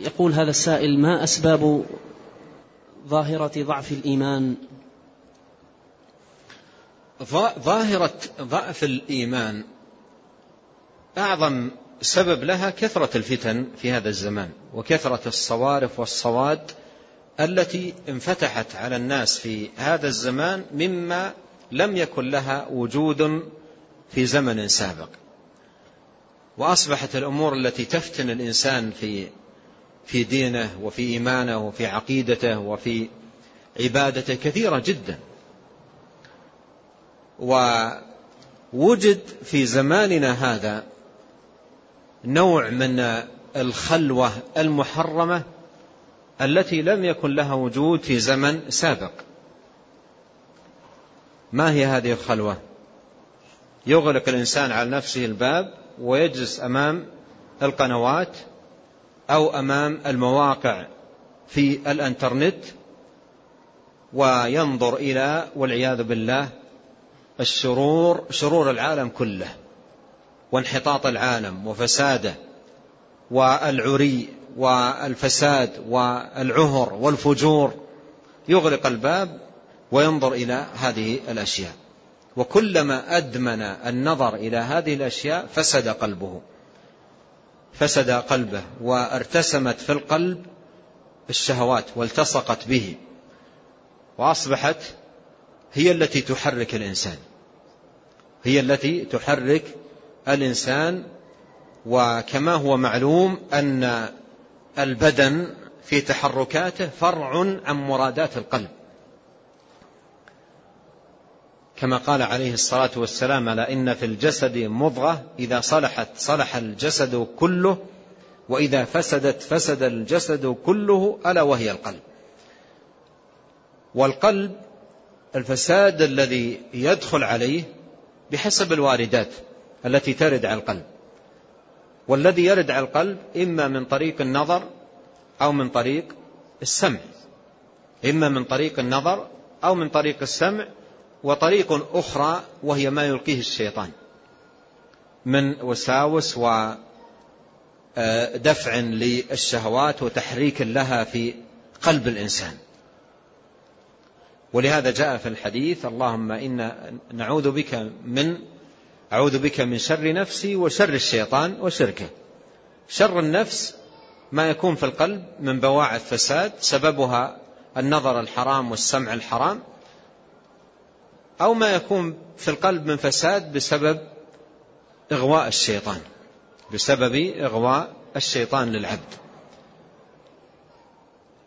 يقول هذا السائل ما أسباب ظاهرة ضعف الإيمان؟ ظاهرة ضعف الإيمان أعظم سبب لها كثرة الفتن في هذا الزمان وكثرة الصوارف والصواد التي انفتحت على الناس في هذا الزمان مما لم يكن لها وجود في زمن سابق. وأصبحت الأمور التي تفتن الإنسان في في دينه وفي إيمانه وفي عقيدته وفي عبادته كثيرة جدا. ووجد في زماننا هذا نوع من الخلوة المحرمة التي لم يكن لها وجود في زمن سابق. ما هي هذه الخلوة؟ يغلق الإنسان على نفسه الباب ويجلس أمام القنوات أو أمام المواقع في الإنترنت وينظر إلى والعياذ بالله الشرور شرور العالم كله وانحطاط العالم وفساده والعري والفساد والعهر والفجور يغلق الباب وينظر إلى هذه الأشياء. وكلما أدمن النظر إلى هذه الأشياء فسد قلبه. فسد قلبه وارتسمت في القلب الشهوات والتصقت به وأصبحت هي التي تحرك الإنسان هي التي تحرك الإنسان وكما هو معلوم أن البدن في تحركاته فرع عن مرادات القلب. كما قال عليه الصلاة والسلام ألا إن في الجسد مضغة إذا صلحت صلح الجسد كله وإذا فسدت فسد الجسد كله ألا وهي القلب. والقلب الفساد الذي يدخل عليه بحسب الواردات التي ترد على القلب. والذي يرد على القلب إما من طريق النظر أو من طريق السمع. إما من طريق النظر أو من طريق السمع وطريق أخرى وهي ما يلقيه الشيطان من وساوس ودفع للشهوات وتحريك لها في قلب الإنسان. ولهذا جاء في الحديث اللهم إنا نعوذ بك من أعوذ بك من شر نفسي وشر الشيطان وشركه. شر النفس ما يكون في القلب من بواعث فساد سببها النظر الحرام والسمع الحرام أو ما يكون في القلب من فساد بسبب إغواء الشيطان بسبب إغواء الشيطان للعبد.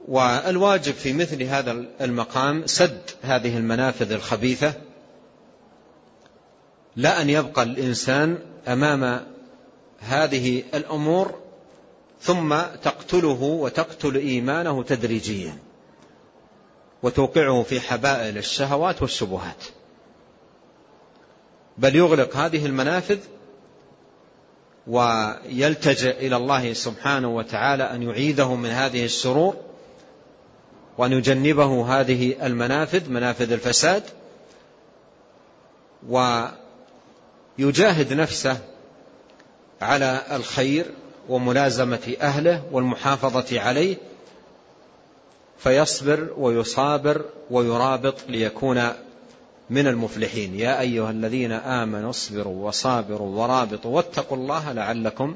والواجب في مثل هذا المقام سد هذه المنافذ الخبيثة لا أن يبقى الإنسان أمام هذه الأمور ثم تقتله وتقتل إيمانه تدريجيا وتوقعه في حبائل الشهوات والشبهات. بل يغلق هذه المنافذ ويلتجئ إلى الله سبحانه وتعالى أن يعيده من هذه الشرور وأن يجنبه هذه المنافذ منافذ الفساد ويجاهد نفسه على الخير وملازمة أهله والمحافظة عليه فيصبر ويصابر ويرابط ليكون من المفلحين. يا أيها الذين آمنوا اصبروا وصابروا ورابطوا واتقوا الله لعلكم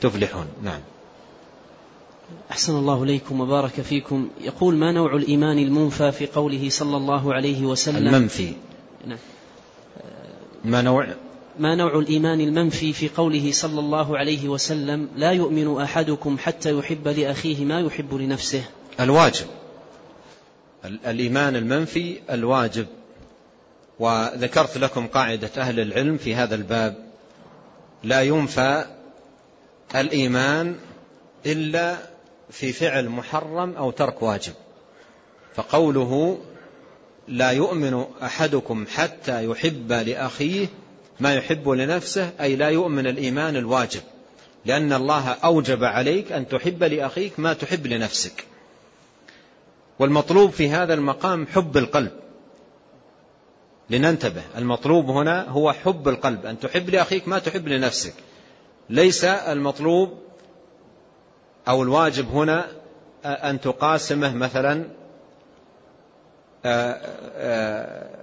تفلحون. نعم. أحسن الله إليكم وبارك فيكم. يقول ما نوع الإيمان المنفى في قوله صلى الله عليه وسلم؟ المنفي. نعم. ما نوع؟ ما نوع الإيمان المنفي في قوله صلى الله عليه وسلم؟ لا يؤمن أحدكم حتى يحب لأخيه ما يحب لنفسه. الواجب. الإيمان المنفي الواجب. وذكرت لكم قاعدة أهل العلم في هذا الباب. لا ينفى الإيمان إلا في فعل محرم أو ترك واجب. فقوله لا يؤمن أحدكم حتى يحب لأخيه ما يحب لنفسه أي لا يؤمن الإيمان الواجب لأن الله أوجب عليك أن تحب لأخيك ما تحب لنفسك. والمطلوب في هذا المقام حب القلب. لننتبه. المطلوب هنا هو حب القلب. أن تحب لأخيك ما تحب لنفسك. ليس المطلوب أو الواجب هنا أن تقاسمه مثلا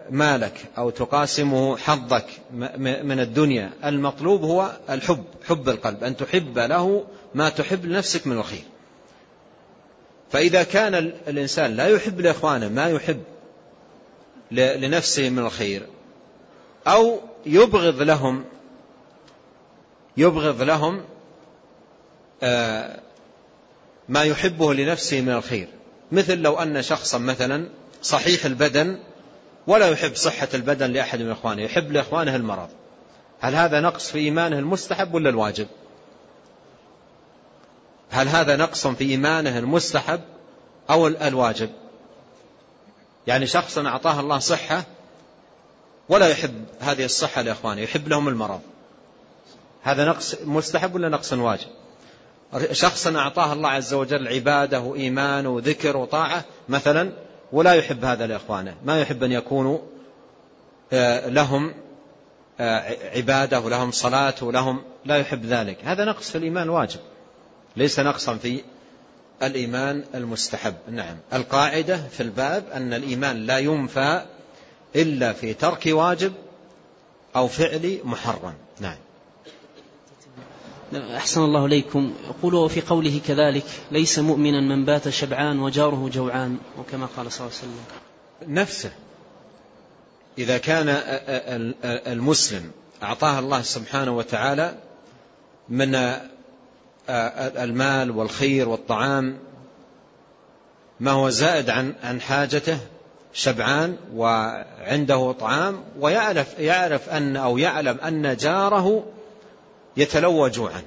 مالك أو تقاسمه حظك من الدنيا. المطلوب هو الحب حب القلب. أن تحب له ما تحب لنفسك من الخير. فإذا كان الإنسان لا يحب لإخوانه ما يحب لنفسه من الخير. أو يبغض لهم يبغض لهم ما يحبه لنفسه من الخير. مثل لو أن شخصا مثلا صحيح البدن ولا يحب صحة البدن لأحد من إخوانه يحب لإخوانه المرض. هل هذا نقص في إيمانه المستحب ولا الواجب؟ هل هذا نقص في إيمانه المستحب أو الواجب؟ يعني شخص أعطاه الله صحة ولا يحب هذه الصحة لإخوانه يحب لهم المرض. هذا نقص مستحب ولا نقص واجب؟ شخص أعطاه الله عز وجل عبادة وإيمان وذكر وطاعة مثلا ولا يحب هذا لإخوانه. ما يحب أن يكونوا آه، لهم آه، عبادة ولهم صلاة ولهم لا يحب ذلك. هذا نقص في الإيمان واجب. ليس نقصا في الإيمان المستحب. نعم. القاعدة في الباب أن الإيمان لا ينفى إلا في ترك واجب أو فعل محرم. نعم. أحسن الله إليكم. يقول وفي قوله كذلك ليس مؤمنا من بات شبعان وجاره جوعان. وكما قال صلى الله عليه وسلم. نفسه إذا كان المسلم أعطاه الله سبحانه وتعالى من المال والخير والطعام. ما هو زائد عن عن حاجته؟ شبعان وعنده طعام ويعرف يعرف أن أو يعلم أن جاره يتلوى جوعا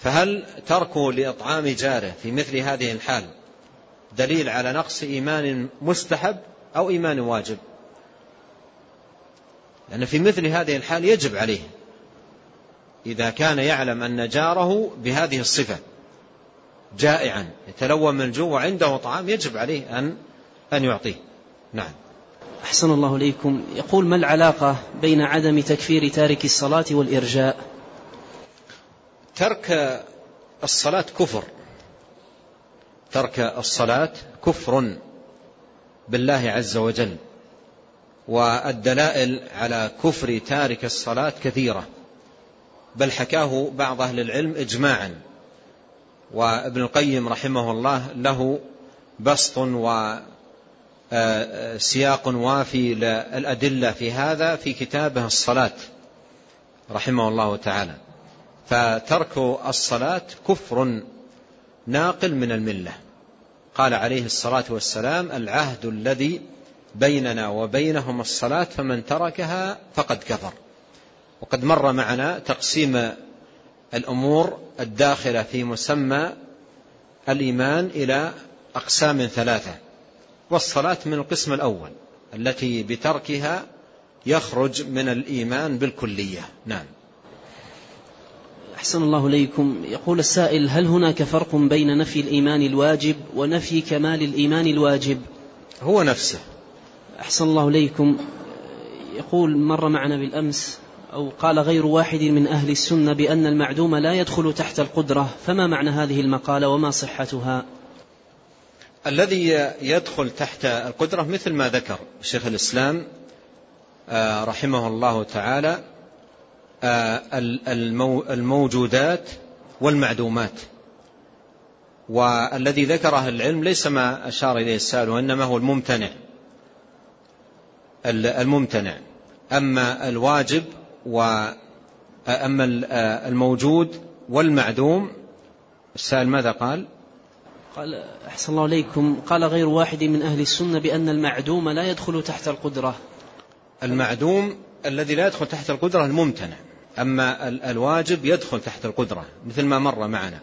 فهل تركه لإطعام جاره في مثل هذه الحال دليل على نقص إيمان مستحب أو إيمان واجب؟ لأن في مثل هذه الحال يجب عليه. إذا كان يعلم أن جاره بهذه الصفة جائعا يتلوى من الجوع وعنده طعام يجب عليه أن أن يعطيه. نعم. أحسن الله إليكم. يقول ما العلاقة بين عدم تكفير تارك الصلاة والإرجاء؟ ترك الصلاة كفر. ترك الصلاة كفر بالله عز وجل والدلائل على كفر تارك الصلاة كثيرة. بل حكاه بعض أهل العلم إجماعا. وابن القيم رحمه الله له بسط وسياق وافي للأدلة في هذا في كتابه الصلاة رحمه الله تعالى. فترك الصلاة كفر ناقل من الملة. قال عليه الصلاة والسلام العهد الذي بيننا وبينهم الصلاة فمن تركها فقد كفر. وقد مر معنا تقسيم الأمور الداخلة في مسمى الإيمان إلى أقسام ثلاثة. والصلاة من القسم الأول التي بتركها يخرج من الإيمان بالكلية. نعم. أحسن الله إليكم. يقول السائل هل هناك فرق بين نفي الإيمان الواجب ونفي كمال الإيمان الواجب؟ هو نفسه. أحسن الله إليكم. يقول مر معنا بالأمس أو قال غير واحد من أهل السنة بأن المعدوم لا يدخل تحت القدرة فما معنى هذه المقالة وما صحتها؟ الذي يدخل تحت القدرة مثل ما ذكر شيخ الإسلام آه، رحمه الله تعالى آه، الموجودات والمعدومات. والذي ذكره العلم ليس ما أشار إليه السائل وإنما هو الممتنع. الممتنع. أما الواجب وأما الموجود والمعدوم السائل ماذا قال؟ قال أحسن الله عليكم. قال غير واحد من أهل السنة بأن المعدوم لا يدخل تحت القدرة. المعدوم الذي لا يدخل تحت القدرة الممتنع أما الواجب يدخل تحت القدرة مثل ما مر معنا.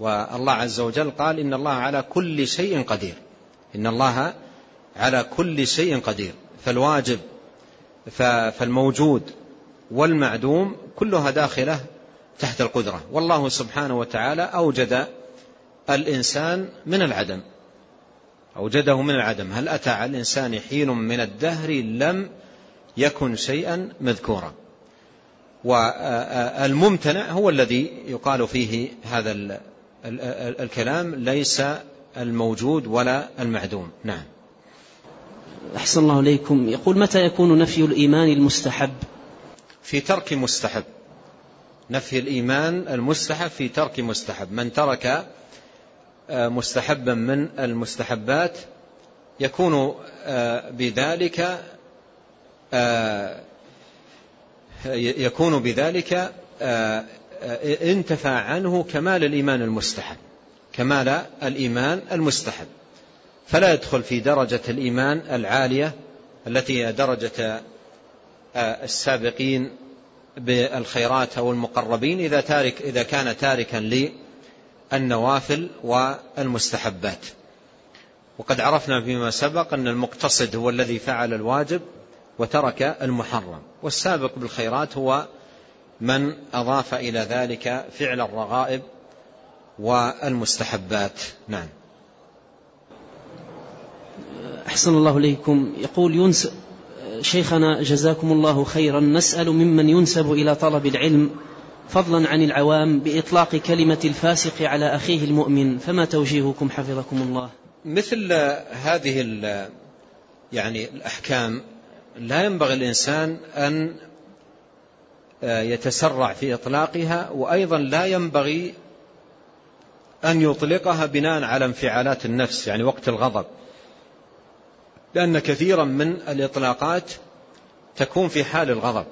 والله عز وجل قال إن الله على كل شيء قدير. إن الله على كل شيء قدير. فالواجب فالموجود والمعدوم كلها داخلة تحت القدرة. والله سبحانه وتعالى أوجد الإنسان من العدم. أوجده من العدم. هل أتى على الإنسان حين من الدهر لم يكن شيئا مذكورا؟ والممتنع هو الذي يقال فيه هذا الكلام ليس الموجود ولا المعدوم. نعم. أحسن الله إليكم. يقول متى يكون نفي الإيمان المستحب؟ في ترك مستحب. نفي الإيمان المستحب في ترك مستحب. من ترك آه، مستحبا من المستحبات يكون آه، بذلك آه، يكون بذلك انتفى عنه كمال الإيمان المستحب. كمال الإيمان المستحب. فلا يدخل في درجة الإيمان العالية التي هي درجة السابقين بالخيرات أو المقربين إذا, تارك إذا كان تاركا للنوافل والمستحبات. وقد عرفنا فيما سبق أن المقتصد هو الذي فعل الواجب وترك المحرم. والسابق بالخيرات هو من أضاف إلى ذلك فعل الرغائب والمستحبات. نعم. أحسن الله إليكم. يقول شيخنا جزاكم الله خيرا. نسأل ممن ينسب إلى طلب العلم فضلا عن العوام بإطلاق كلمة الفاسق على أخيه المؤمن. فما توجيهكم حفظكم الله؟ مثل هذه يعني الأحكام لا ينبغي الإنسان أن يتسرع في إطلاقها وأيضا لا ينبغي أن يطلقها بناء على انفعالات النفس يعني وقت الغضب. لأن كثيرا من الإطلاقات تكون في حال الغضب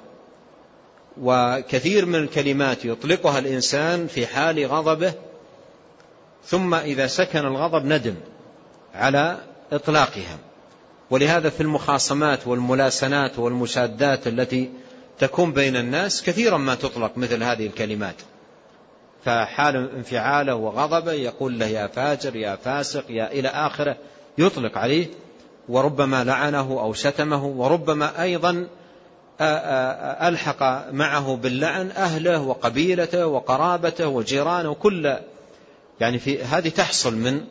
وكثير من الكلمات يطلقها الإنسان في حال غضبه ثم إذا سكن الغضب ندم على إطلاقها. ولهذا في المخاصمات والملاسنات والمشادات التي تكون بين الناس كثيرا ما تطلق مثل هذه الكلمات. فحال انفعاله وغضبه يقول له يا فاجر يا فاسق يا إلى آخره يطلق عليه وربما لعنه أو شتمه وربما أيضا ألحق معه باللعن أهله وقبيلته وقرابته وجيرانه كل يعني في هذه تحصل من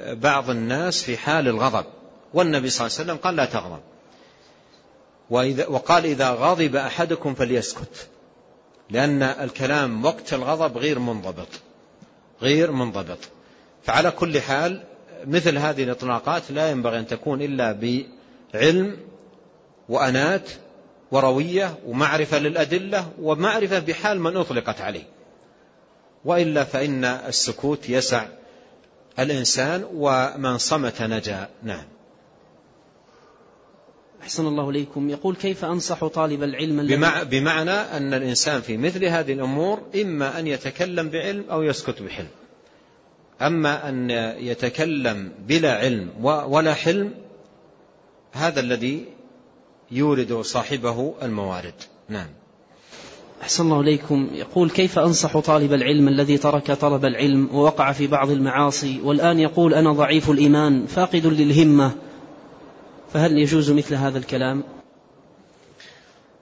بعض الناس في حال الغضب. والنبي صلى الله عليه وسلم قال لا تغضب. وقال إذا غضب أحدكم فليسكت. لأن الكلام وقت الغضب غير منضبط. غير منضبط. فعلى كل حال مثل هذه الإطلاقات لا ينبغي أن تكون إلا بعلم وأنات وروية ومعرفة للأدلة ومعرفة بحال من أطلقت عليه. وإلا فإن السكوت يسع الإنسان ومن صمت نجا. نعم. أحسن الله إليكم. يقول كيف أنصح طالب العلم بمع بمعنى أن الإنسان في مثل هذه الأمور إما أن يتكلم بعلم أو يسكت بحلم. أما أن يتكلم بلا علم ولا حلم هذا الذي يورد صاحبه الموارد. نعم. أحسن الله إليكم. يقول كيف أنصح طالب العلم الذي ترك طلب العلم ووقع في بعض المعاصي والآن يقول أنا ضعيف الإيمان فاقد للهمة؟ فهل يجوز مثل هذا الكلام؟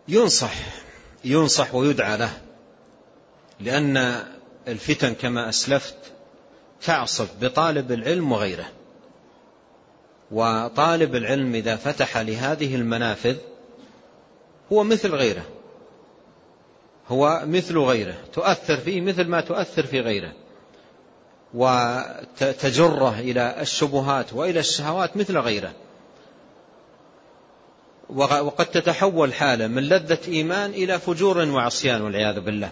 ينصح ينصح ويدعى له لأن الفتن كما أسلفت تعصف بطالب العلم وغيره. وطالب العلم إذا فتح لهذه المنافذ هو مثل غيره. هو مثل غيره. تؤثر فيه مثل ما تؤثر في غيره. وتجره إلى الشبهات وإلى الشهوات مثل غيره. وقد تتحول حالة من لذة إيمان إلى فجور وعصيان والعياذ بالله.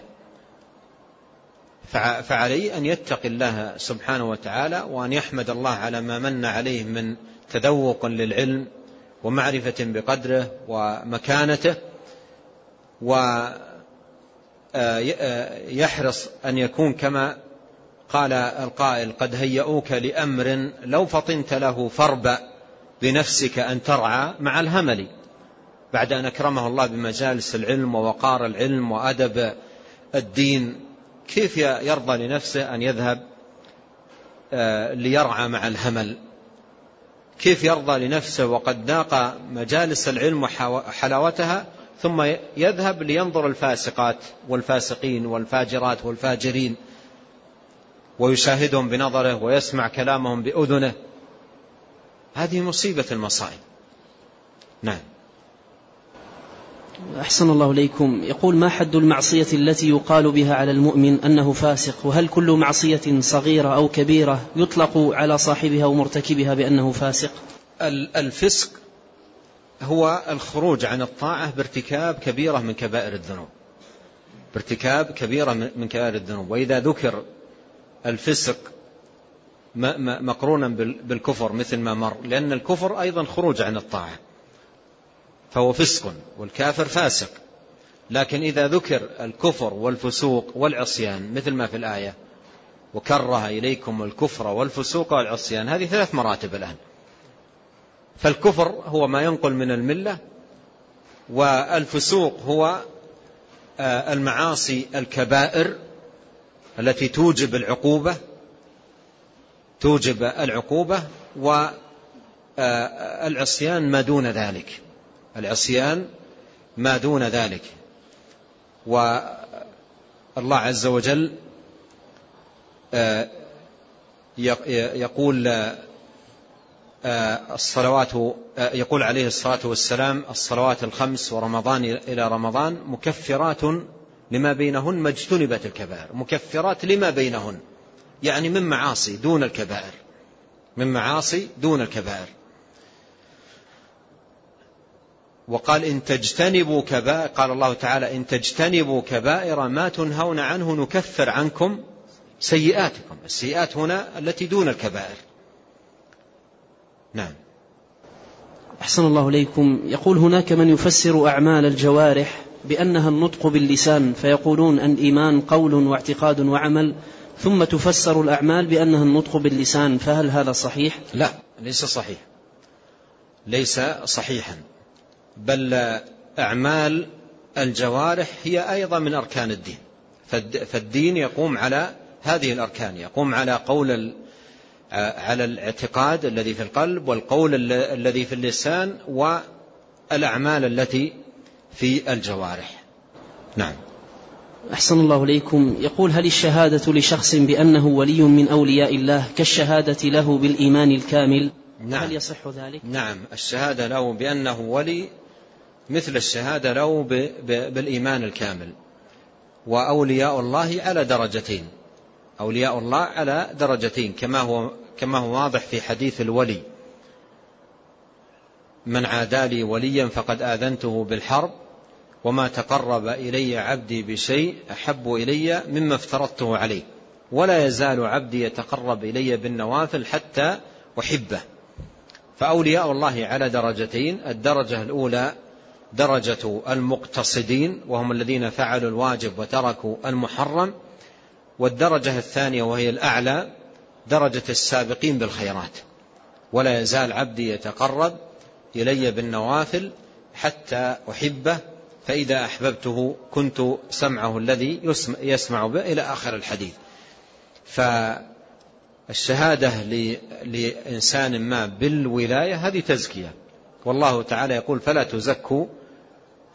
فعليه أن يتقي الله سبحانه وتعالى وأن يحمد الله على ما من عليه من تذوق للعلم ومعرفة بقدره ومكانته ويحرص أن يكون كما قال القائل قد هيئوك لأمر لو فطنت له فرب بنفسك أن ترعى مع الهمل. بعد أن أكرمه الله بمجالس العلم ووقار العلم وأدب الدين كيف يرضى لنفسه أن يذهب آه، ليرعى مع الهمل؟ كيف يرضى لنفسه وقد ذاق مجالس العلم وحلاوتها ثم يذهب لينظر الفاسقات والفاسقين والفاجرات والفاجرين ويشاهدهم بنظره ويسمع كلامهم بأذنه؟ هذه مصيبة المصائب. نعم. أحسن الله إليكم. يقول ما حد المعصية التي يقال بها على المؤمن أنه فاسق؟ وهل كل معصية صغيرة أو كبيرة يطلق على صاحبها ومرتكبها بأنه فاسق؟ الفسق هو الخروج عن الطاعة بارتكاب كبيرة من كبائر الذنوب. بارتكاب كبيرة من كبائر الذنوب. وإذا ذكر الفسق مقرونا بالكفر مثل ما مر لأن الكفر أيضا خروج عن الطاعة. فهو فسق والكافر فاسق. لكن إذا ذكر الكفر والفسوق والعصيان مثل ما في الآية وكره إليكم الكفر والفسوق والعصيان هذه ثلاث مراتب الآن. فالكفر هو ما ينقل من الملة والفسوق هو آه، المعاصي الكبائر التي توجب العقوبة توجب العقوبة والعصيان ما دون ذلك. العصيان ما دون ذلك. والله عز وجل آه، يقول آه، الصلوات آه، يقول عليه الصلاة والسلام الصلوات الخمس ورمضان إلى رمضان مكفرات لما بينهن ما اجتنبت الكبائر مكفرات لما بينهن يعني من معاصي دون الكبائر من معاصي دون الكبائر. وقال إن تجتنبوا كبائر قال الله تعالى إن تجتنبوا كبائر ما تنهون عنه نكفر عنكم سيئاتكم. السيئات هنا التي دون الكبائر. نعم. أحسن الله إليكم. يقول هناك من يفسر أعمال الجوارح بأنها النطق باللسان فيقولون أن إيمان قول واعتقاد وعمل ثم تفسر الأعمال بأنها النطق باللسان فهل هذا صحيح؟ لا ليس صحيح. ليس صحيحا. بل أعمال الجوارح هي أيضا من أركان الدين. فالدين يقوم على هذه الأركان. يقوم على قول على الاعتقاد الذي في القلب والقول الذي في اللسان والأعمال التي في الجوارح. نعم. أحسن الله إليكم. يقول هل الشهادة لشخص بأنه ولي من أولياء الله كالشهادة له بالإيمان الكامل؟ نعم. هل يصح ذلك؟ نعم. الشهادة له بأنه ولي مثل الشهادة له بالإيمان الكامل. وأولياء الله على درجتين. أولياء الله على درجتين كما هو كما هو واضح في حديث الولي. من عادى لي وليا فقد آذنته بالحرب وما تقرب إلي عبدي بشيء أحب إلي مما افترضته عليه. ولا يزال عبدي يتقرب إلي بالنوافل حتى أحبه. فأولياء الله على درجتين الدرجة الأولى درجة المقتصدين وهم الذين فعلوا الواجب وتركوا المحرم. والدرجة الثانية وهي الأعلى درجة السابقين بالخيرات. ولا يزال عبدي يتقرب إلي بالنوافل حتى أحبه فإذا أحببته كنت سمعه الذي يسمع به إلى آخر الحديث. فالشهادة لإنسان ما بالولاية هذه تزكية. والله تعالى يقول فلا تزكوا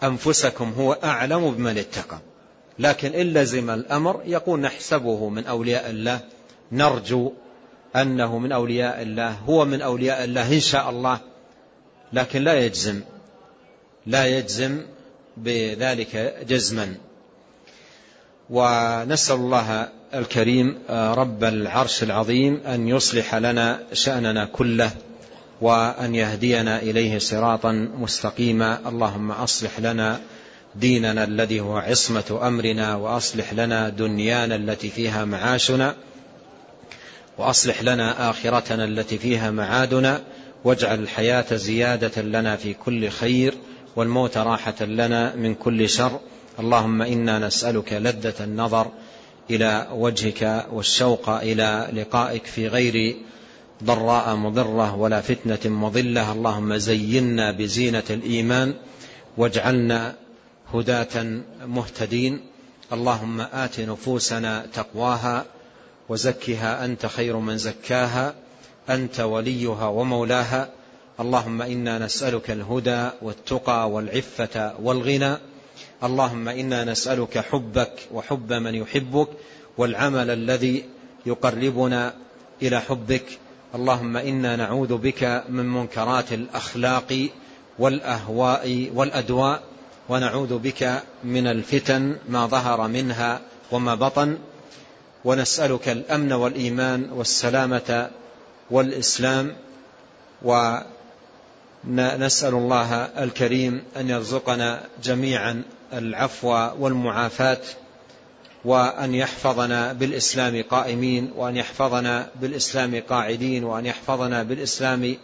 أنفسكم هو أعلم بمن اتقى. لكن إن لزم الأمر يقول نحسبه من أولياء الله نرجو أنه من أولياء الله هو من أولياء الله إن شاء الله. لكن لا يجزم لا يجزم بذلك جزما. ونسأل الله الكريم رب العرش العظيم أن يصلح لنا شأننا كله. وأن يهدينا إليه صراطا مستقيما. اللهم أصلح لنا ديننا الذي هو عصمة أمرنا وأصلح لنا دنيانا التي فيها معاشنا وأصلح لنا آخرتنا التي فيها معادنا واجعل الحياة زيادة لنا في كل خير والموت راحة لنا من كل شر. اللهم إنا نسألك لذة النظر إلى وجهك والشوق إلى لقائك في غير ضراء مضرة ولا فتنة مضلة. اللهم زينا بزينة الإيمان واجعلنا هداة مهتدين. اللهم آت نفوسنا تقواها وزكها أنت خير من زكاها أنت وليها ومولاها. اللهم إنا نسألك الهدى والتقى والعفة والغنى. اللهم إنا نسألك حبك وحب من يحبك والعمل الذي يقربنا إلى حبك. اللهم إنا نعوذ بك من منكرات الأخلاق والأهواء والأدواء ونعوذ بك من الفتن ما ظهر منها وما بطن ونسألك الأمن والإيمان والسلامة والإسلام ونسأل الله الكريم أن يرزقنا جميعا العفو والمعافاة. وأن يحفظنا بالإسلام قائمين وأن يحفظنا بالإسلام قاعدين وأن يحفظنا بالإسلام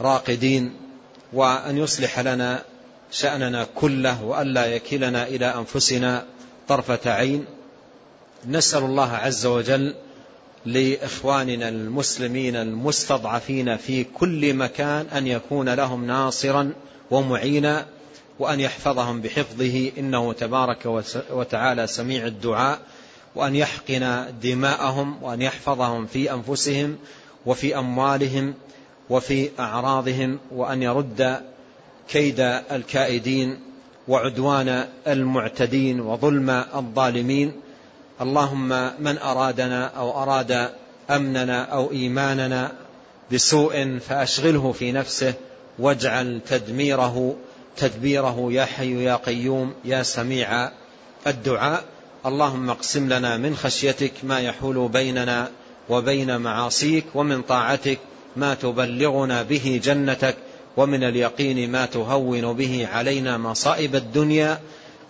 راقدين وأن يصلح لنا شأننا كله وألا يكلنا إلى أنفسنا طرفة عين. نسأل الله عز وجل لإخواننا المسلمين المستضعفين في كل مكان أن يكون لهم ناصرا ومعينا. وأن يحفظهم بحفظه إنه تبارك وتعالى سميع الدعاء وأن يحقن دماءهم وأن يحفظهم في أنفسهم وفي أموالهم وفي أعراضهم وأن يرد كيد الكائدين وعدوان المعتدين وظلم الظالمين. اللهم من أرادنا أو أراد أمننا أو إيماننا بسوء فأشغله في نفسه واجعل تدميره تدبيره يا حي يا قيوم يا سميع الدعاء. اللهم اقسم لنا من خشيتك ما يحول بيننا وبين معاصيك ومن طاعتك ما تبلغنا به جنتك ومن اليقين ما تهون به علينا مصائب الدنيا.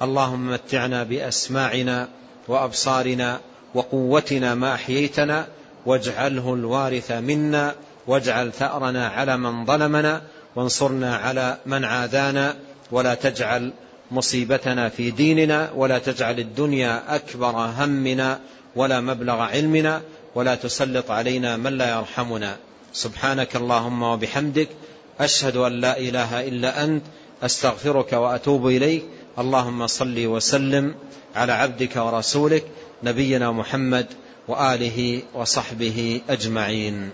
اللهم متعنا بأسماعنا وأبصارنا وقوتنا ما أحييتنا واجعله الوارث منا واجعل ثأرنا على من ظلمنا وانصرنا على من عادانا ولا تجعل مصيبتنا في ديننا ولا تجعل الدنيا أكبر همنا ولا مبلغ علمنا ولا تسلط علينا من لا يرحمنا. سبحانك اللهم وبحمدك أشهد أن لا إله إلا أنت أستغفرك وأتوب إليك. اللهم صل وسلم على عبدك ورسولك نبينا محمد وآله وصحبه أجمعين.